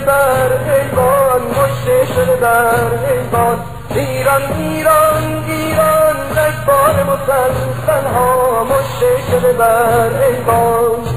بر ایوان مشته شده بر ایوان ایران ایران ایران من تنها مشته شده بر ایوان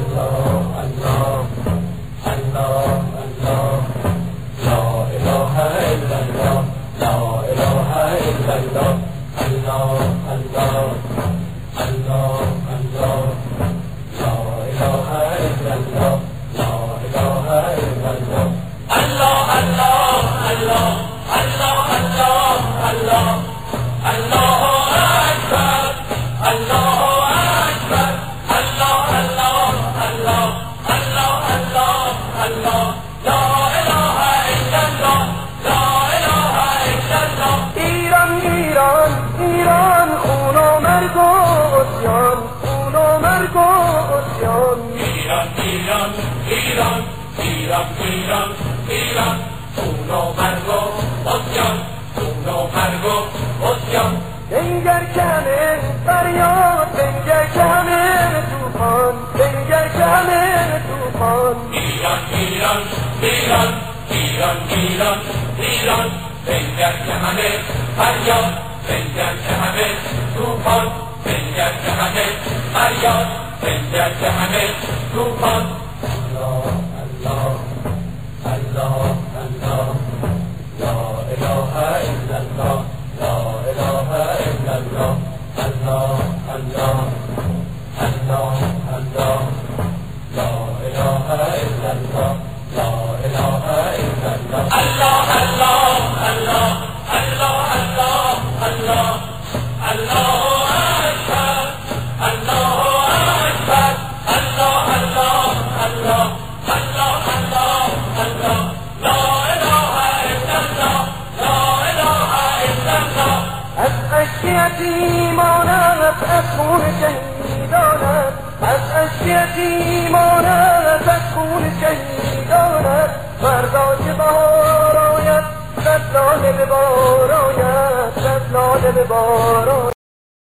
لا اله الا الله لا اله الا الله ایران ایران ایران خون و مرگ و عصیان خون و مرگ و عصیان. ایران ایران ایران ایران ایران ایران. خون و مرگ و عصیان دنگر کنه ایران ایران ایران ایران بنگر که همه فریاد بنگر که همه توفان بنگر که همه فریاد بنگر که همه توفان الله الله الله الله لا اله الا الله لا اله الا الله الله الله الله الله یتیمانه از خون شهیدانه فردای بهار لاله به بار آید به